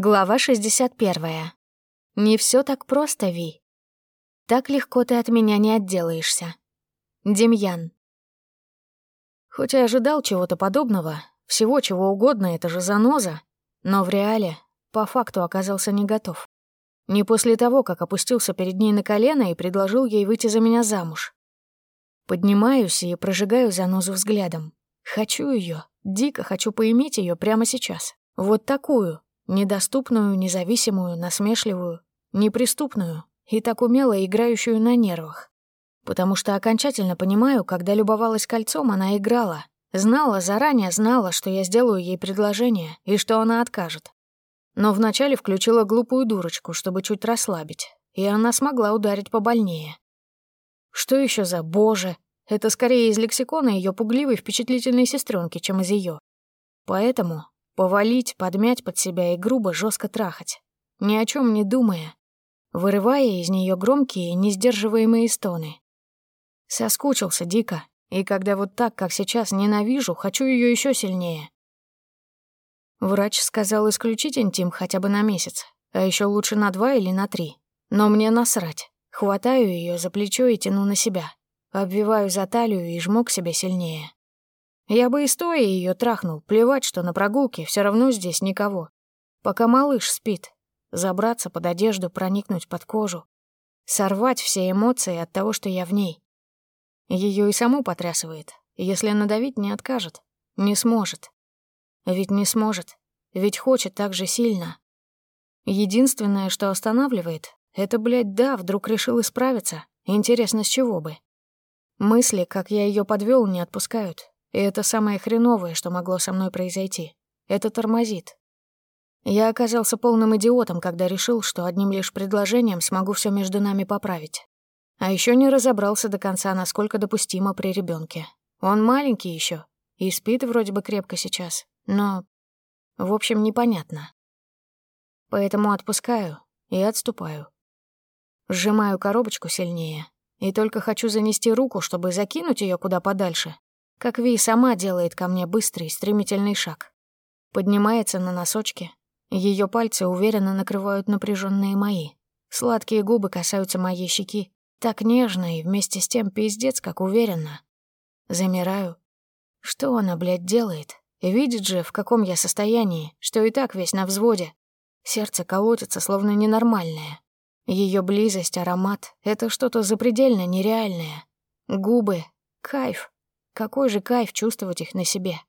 Глава 61. Не все так просто, Ви. Так легко ты от меня не отделаешься. Демьян. Хоть и ожидал чего-то подобного, всего чего угодно, это же заноза, но в реале по факту оказался не готов. Не после того, как опустился перед ней на колено и предложил ей выйти за меня замуж. Поднимаюсь и прожигаю занозу взглядом. Хочу ее, дико хочу поиметь ее прямо сейчас. Вот такую, Недоступную, независимую, насмешливую, неприступную и так умело играющую на нервах. Потому что окончательно понимаю, когда любовалась кольцом, она играла. Знала, заранее знала, что я сделаю ей предложение и что она откажет. Но вначале включила глупую дурочку, чтобы чуть расслабить, и она смогла ударить побольнее. Что еще за «боже»? Это скорее из лексикона ее пугливой впечатлительной сестренки, чем из ее. Поэтому Повалить, подмять под себя и грубо, жестко трахать. Ни о чем не думая, вырывая из нее громкие, несдерживаемые стоны. Соскучился дико, и когда вот так, как сейчас, ненавижу, хочу ее еще сильнее. Врач сказал исключить интим хотя бы на месяц, а еще лучше на два или на три. Но мне насрать. Хватаю ее за плечо и тяну на себя. Обвиваю за талию и жму к себе сильнее. Я бы и стоя ее трахнул, плевать, что на прогулке все равно здесь никого. Пока малыш спит, забраться под одежду, проникнуть под кожу, сорвать все эмоции от того, что я в ней. Ее и саму потрясывает, если надавить не откажет, не сможет. Ведь не сможет, ведь хочет так же сильно. Единственное, что останавливает, это, блядь, да, вдруг решил исправиться. Интересно, с чего бы? Мысли, как я ее подвел, не отпускают, и это самое хреновое, что могло со мной произойти. Это тормозит. Я оказался полным идиотом, когда решил, что одним лишь предложением смогу все между нами поправить. А еще не разобрался до конца, насколько допустимо при ребенке. Он маленький еще и спит вроде бы крепко сейчас, но... В общем, непонятно. Поэтому отпускаю и отступаю. Сжимаю коробочку сильнее и только хочу занести руку, чтобы закинуть ее куда подальше, как Ви сама делает ко мне быстрый, стремительный шаг. Поднимается на носочки. Ее пальцы уверенно накрывают напряженные мои. Сладкие губы касаются моей щеки. Так нежно и вместе с тем пиздец, как уверенно. Замираю. Что она, блядь, делает? Видит же, в каком я состоянии, что и так весь на взводе. Сердце колотится, словно ненормальное. Ее близость, аромат — это что-то запредельно нереальное. Губы — кайф. Какой же кайф чувствовать их на себе.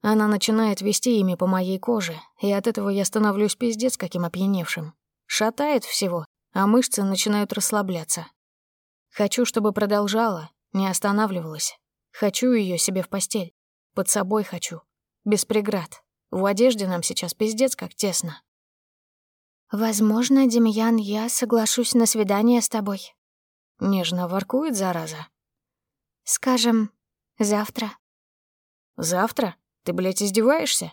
Она начинает вести ими по моей коже, и от этого я становлюсь пиздец каким опьяневшим. Шатает всего, а мышцы начинают расслабляться. Хочу, чтобы продолжала, не останавливалась. Хочу ее себе в постель. Под собой хочу. Без преград. В одежде нам сейчас пиздец как тесно. «Возможно, Демьян, я соглашусь на свидание с тобой». Нежно воркует, зараза. «Скажем, Завтра. Завтра? Ты, блядь, издеваешься?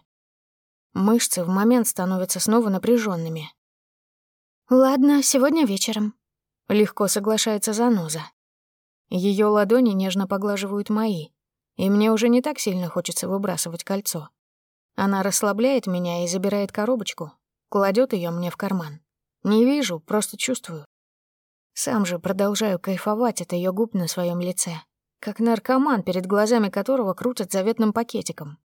Мышцы в момент становятся снова напряженными. Ладно, сегодня вечером. Легко соглашается заноза. Ее ладони нежно поглаживают мои, и мне уже не так сильно хочется выбрасывать кольцо. Она расслабляет меня и забирает коробочку, кладет ее мне в карман. Не вижу, просто чувствую. Сам же продолжаю кайфовать от ее губ на своем лице как наркоман, перед глазами которого крутят заветным пакетиком.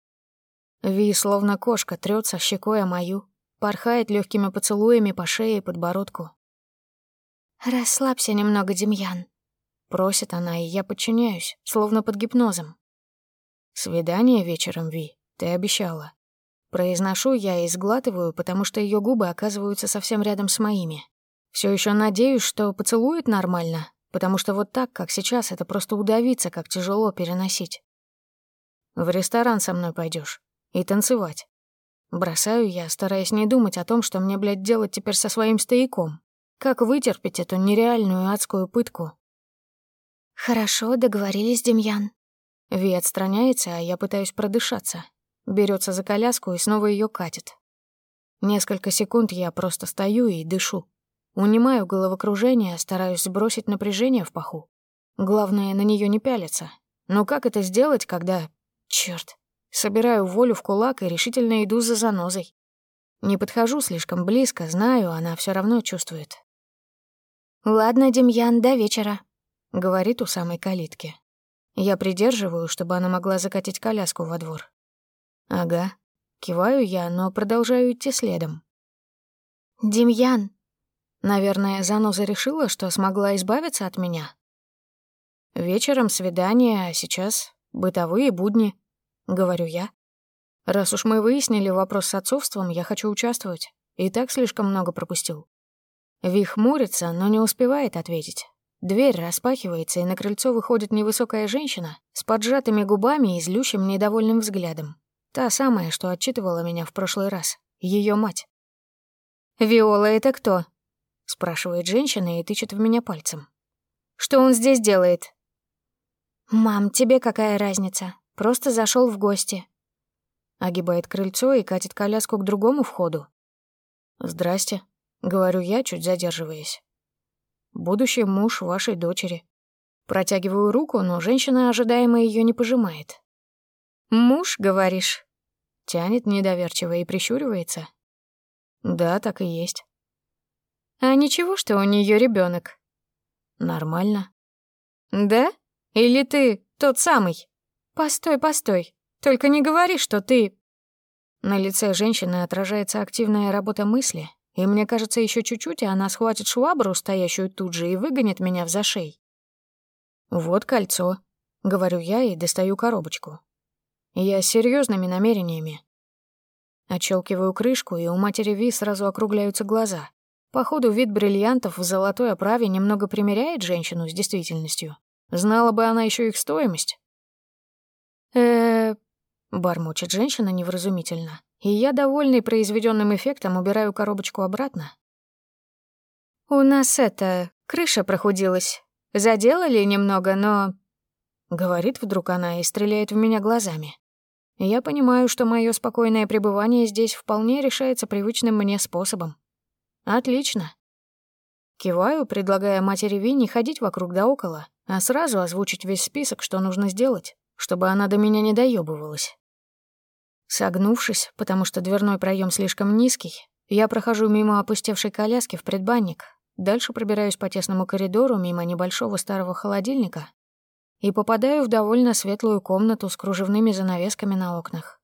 Ви, словно кошка, трется щекой о мою, порхает легкими поцелуями по шее и подбородку. «Расслабься немного, Демьян», — просит она, и я подчиняюсь, словно под гипнозом. «Свидание вечером, Ви, ты обещала». Произношу я и сглатываю, потому что ее губы оказываются совсем рядом с моими. Все еще надеюсь, что поцелует нормально, потому что вот так, как сейчас, это просто удавиться, как тяжело переносить. В ресторан со мной пойдешь и танцевать. Бросаю я, стараясь не думать о том, что мне, блядь, делать теперь со своим стояком. Как вытерпеть эту нереальную адскую пытку? Хорошо, договорились, Демьян. Ви отстраняется, а я пытаюсь продышаться. Берется за коляску и снова ее катит. Несколько секунд я просто стою и дышу. Унимаю головокружение, стараюсь сбросить напряжение в паху. Главное, на нее не пялиться. Но как это сделать, когда... Черт! Собираю волю в кулак и решительно иду за занозой. Не подхожу слишком близко, знаю, она все равно чувствует. «Ладно, Демьян, до вечера», — говорит у самой калитки. Я придерживаю, чтобы она могла закатить коляску во двор. Ага. Киваю я, но продолжаю идти следом. «Демьян!» Наверное, заноза решила, что смогла избавиться от меня. Вечером свидание, а сейчас бытовые будни, говорю я. Раз уж мы выяснили вопрос с отцовством, я хочу участвовать. И так слишком много пропустил. Ви хмурится, но не успевает ответить. Дверь распахивается, и на крыльцо выходит невысокая женщина с поджатыми губами и злющим недовольным взглядом. Та самая, что отчитывала меня в прошлый раз. Ее мать. «Виола — это кто?» — спрашивает женщина и тычет в меня пальцем. «Что он здесь делает?» «Мам, тебе какая разница? Просто зашел в гости». Огибает крыльцо и катит коляску к другому входу. «Здрасте», — говорю я, чуть задерживаясь. «Будущий муж вашей дочери». Протягиваю руку, но женщина ожидаемо ее не пожимает. «Муж, говоришь?» Тянет недоверчиво и прищуривается. «Да, так и есть». «А ничего, что у нее ребенок? «Нормально». «Да?» Или ты тот самый? Постой, постой. Только не говори, что ты...» На лице женщины отражается активная работа мысли, и мне кажется, еще чуть-чуть, и она схватит швабру, стоящую тут же, и выгонит меня в зашей. «Вот кольцо», — говорю я и достаю коробочку. Я с серьезными намерениями. Отщелкиваю крышку, и у матери Ви сразу округляются глаза. Походу, вид бриллиантов в золотой оправе немного примеряет женщину с действительностью. Знала бы она еще их стоимость. э бормочет женщина невразумительно, и я, довольный произведенным эффектом, убираю коробочку обратно. «У нас это, крыша прохудилась. Заделали немного, но...» Говорит вдруг она и стреляет в меня глазами. Я понимаю, что мое спокойное пребывание здесь вполне решается привычным мне способом. Отлично. Киваю, предлагая матери Винни ходить вокруг да около, а сразу озвучить весь список, что нужно сделать, чтобы она до меня не доебывалась. Согнувшись, потому что дверной проем слишком низкий, я прохожу мимо опустевшей коляски в предбанник, дальше пробираюсь по тесному коридору мимо небольшого старого холодильника и попадаю в довольно светлую комнату с кружевными занавесками на окнах.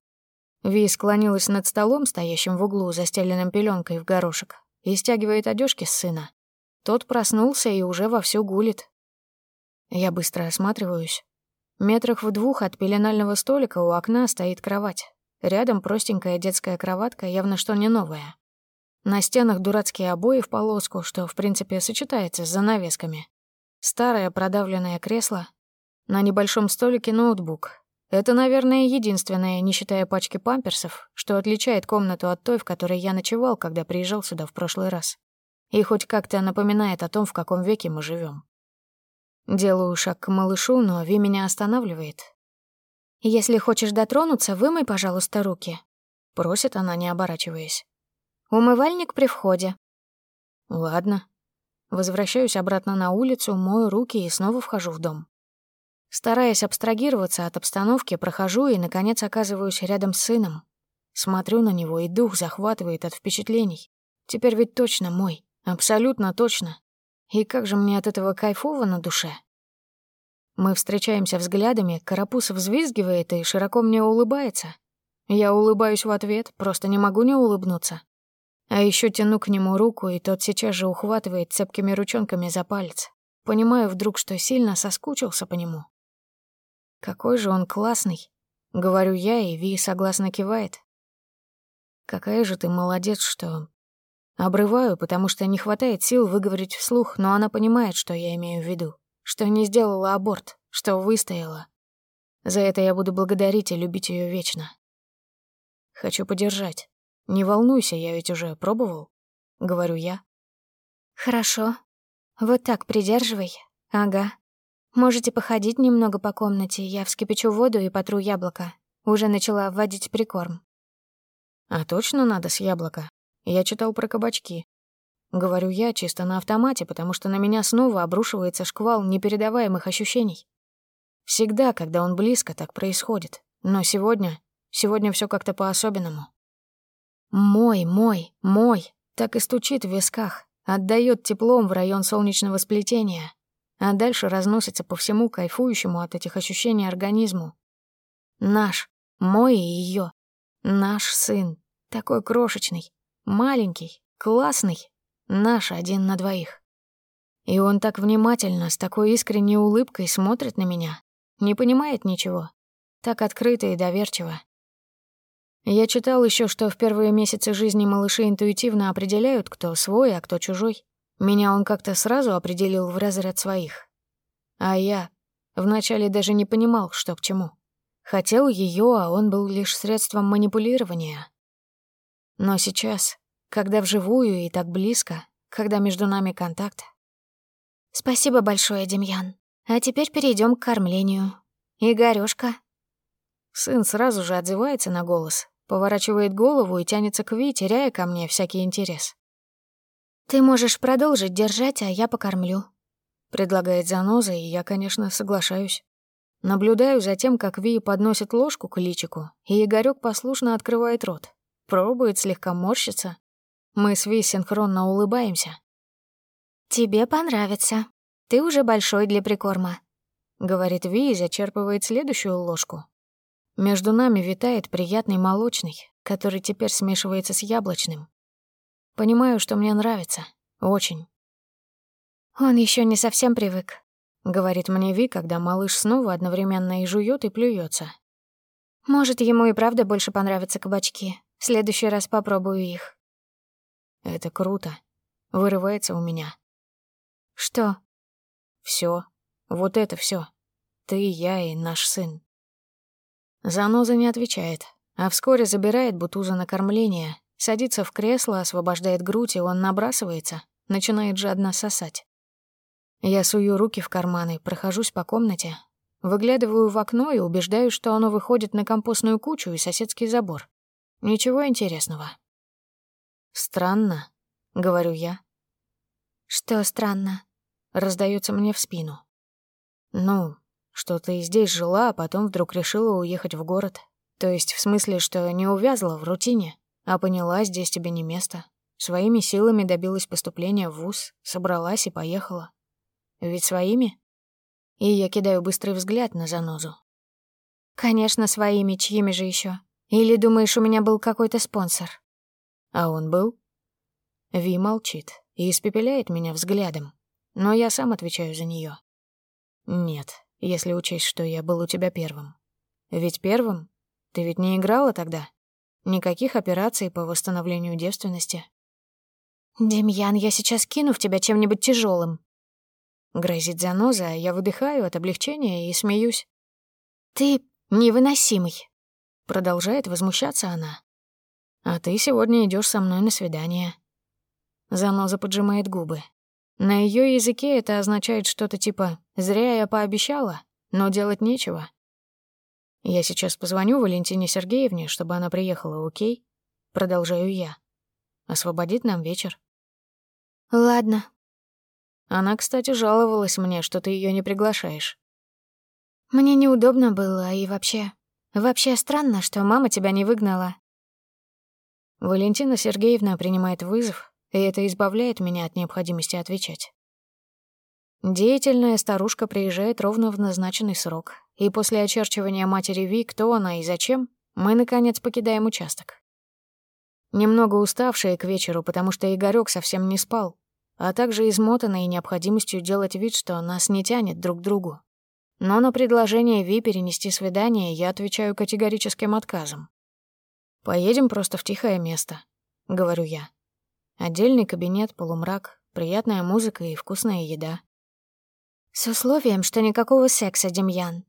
Ви склонилась над столом, стоящим в углу, застеленным пеленкой в горошек, и стягивает одежки с сына. Тот проснулся и уже вовсю гулит, я быстро осматриваюсь. Метрах в двух от пеленального столика у окна стоит кровать. Рядом простенькая детская кроватка, явно что не новая. На стенах дурацкие обои в полоску, что, в принципе, сочетается с занавесками. Старое продавленное кресло. На небольшом столике ноутбук. Это, наверное, единственное, не считая пачки памперсов, что отличает комнату от той, в которой я ночевал, когда приезжал сюда в прошлый раз. И хоть как-то напоминает о том, в каком веке мы живем. Делаю шаг к малышу, но Ви меня останавливает. «Если хочешь дотронуться, вымой, пожалуйста, руки», — просит она, не оборачиваясь. «Умывальник при входе». «Ладно». Возвращаюсь обратно на улицу, мою руки и снова вхожу в дом. Стараясь абстрагироваться от обстановки, прохожу и, наконец, оказываюсь рядом с сыном. Смотрю на него, и дух захватывает от впечатлений. Теперь ведь точно мой, абсолютно точно. И как же мне от этого кайфово на душе. Мы встречаемся взглядами, Карапуз взвизгивает и широко мне улыбается. Я улыбаюсь в ответ, просто не могу не улыбнуться. А еще тяну к нему руку, и тот сейчас же ухватывает цепкими ручонками за палец. Понимаю вдруг, что сильно соскучился по нему. Какой же он классный, говорю я, и Ви согласно кивает. Какая же ты молодец, что Обрываю, потому что не хватает сил выговорить вслух, но она понимает, что я имею в виду. Что не сделала аборт, что выстояла. За это я буду благодарить и любить ее вечно. Хочу подержать. Не волнуйся, я ведь уже пробовал. Говорю я. Хорошо. Вот так придерживай. Ага. Можете походить немного по комнате, я вскипячу воду и потру яблоко. Уже начала вводить прикорм. А точно надо с яблока? Я читал про кабачки. Говорю я чисто на автомате, потому что на меня снова обрушивается шквал непередаваемых ощущений. Всегда, когда он близко, так происходит. Но сегодня... Сегодня все как-то по-особенному. Мой, мой, мой, так и стучит в висках, отдает теплом в район солнечного сплетения, а дальше разносится по всему кайфующему от этих ощущений организму. Наш, мой и ее, наш сын, такой крошечный, маленький, классный, наш один на двоих. И он так внимательно, с такой искренней улыбкой смотрит на меня, не понимает ничего, так открыто и доверчиво. Я читал еще, что в первые месяцы жизни малыши интуитивно определяют, кто свой, а кто чужой. Меня он как-то сразу определил в разряд своих. А я вначале даже не понимал, что к чему. Хотел ее, а он был лишь средством манипулирования. Но сейчас, когда вживую и так близко, когда между нами контакт. Спасибо большое, Демьян. А теперь перейдем к кормлению. Игорёшка. Сын сразу же отзывается на голос, поворачивает голову и тянется к Ви, теряя ко мне всякий интерес. «Ты можешь продолжить держать, а я покормлю», — предлагает заноза, и я, конечно, соглашаюсь. Наблюдаю за тем, как Ви подносит ложку к личику, и Игорёк послушно открывает рот. Пробует слегка морщиться. Мы с Ви синхронно улыбаемся. «Тебе понравится. Ты уже большой для прикорма», — говорит Ви и зачерпывает следующую ложку. Между нами витает приятный молочный, который теперь смешивается с яблочным. Понимаю, что мне нравится. Очень. «Он еще не совсем привык», — говорит мне Ви, когда малыш снова одновременно и жует, и плюется. «Может, ему и правда больше понравятся кабачки. В следующий раз попробую их». «Это круто», — вырывается у меня. «Что?» Все. Вот это все. Ты, я и наш сын». Заноза не отвечает, а вскоре забирает Бутуза на кормление, садится в кресло, освобождает грудь, и он набрасывается, начинает жадно сосать. Я сую руки в карманы, прохожусь по комнате, выглядываю в окно и убеждаюсь, что оно выходит на компостную кучу и соседский забор. Ничего интересного. «Странно», — говорю я. «Что странно?» — раздается мне в спину. «Ну, что ты здесь жила, а потом вдруг решила уехать в город. То есть в смысле, что не увязла в рутине, а поняла, здесь тебе не место. Своими силами добилась поступления в вуз, собралась и поехала. Ведь своими? И я кидаю быстрый взгляд на занозу. Конечно, своими, чьими же еще? Или думаешь, у меня был какой-то спонсор? А он был? Ви молчит и испепеляет меня взглядом, но я сам отвечаю за нее. Нет, если учесть, что я был у тебя первым. Ведь первым? Ты ведь не играла тогда? Никаких операций по восстановлению девственности. «Демьян, я сейчас кину в тебя чем-нибудь тяжелым. Грозит заноза, а я выдыхаю от облегчения и смеюсь. «Ты невыносимый», — продолжает возмущаться она. «А ты сегодня идешь со мной на свидание». Заноза поджимает губы. На ее языке это означает что-то типа «зря я пообещала, но делать нечего». «Я сейчас позвоню Валентине Сергеевне, чтобы она приехала, окей?» Продолжаю я. «Освободит нам вечер». «Ладно». Она, кстати, жаловалась мне, что ты ее не приглашаешь. «Мне неудобно было, и вообще... Вообще странно, что мама тебя не выгнала». Валентина Сергеевна принимает вызов, и это избавляет меня от необходимости отвечать. Деятельная старушка приезжает ровно в назначенный срок, и после очерчивания матери Ви, кто она и зачем, мы, наконец, покидаем участок. Немного уставшие к вечеру, потому что Игорёк совсем не спал, а также измотанные необходимостью делать вид, что нас не тянет друг к другу. Но на предложение Ви перенести свидание я отвечаю категорическим отказом. «Поедем просто в тихое место», — говорю я. Отдельный кабинет, полумрак, приятная музыка и вкусная еда. С условием, что никакого секса, Демьян.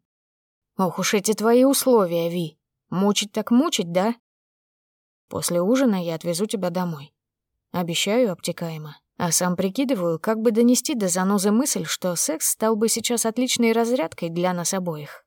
Ох уж эти твои условия, Ви. Мучить так мучить, да? После ужина я отвезу тебя домой. Обещаю обтекаемо. А сам прикидываю, как бы донести до занозы мысль, что секс стал бы сейчас отличной разрядкой для нас обоих.